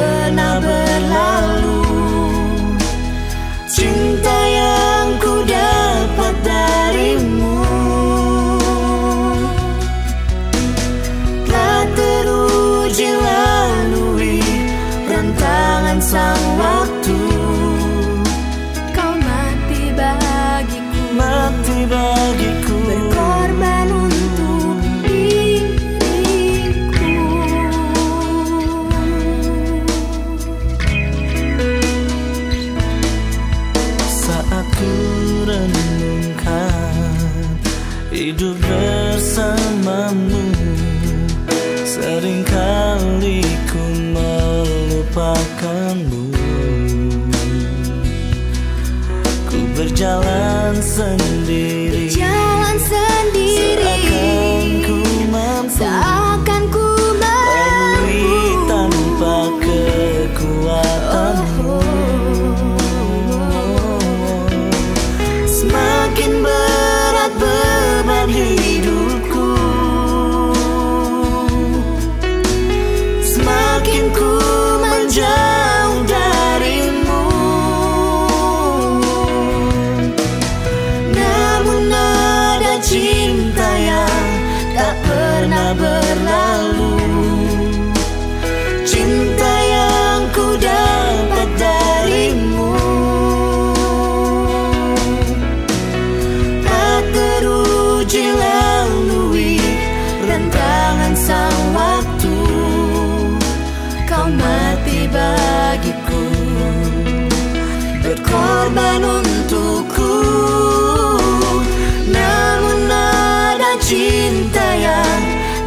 bird, now bird, love. Seringkali ku melupakanmu. Ku berjalan sendiri. korban untukku Namun ada cinta yang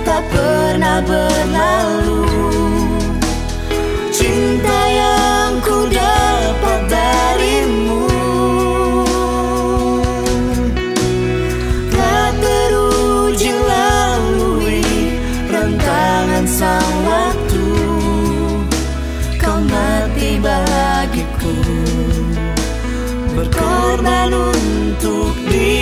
tak pernah berlalu. Cinta yang Need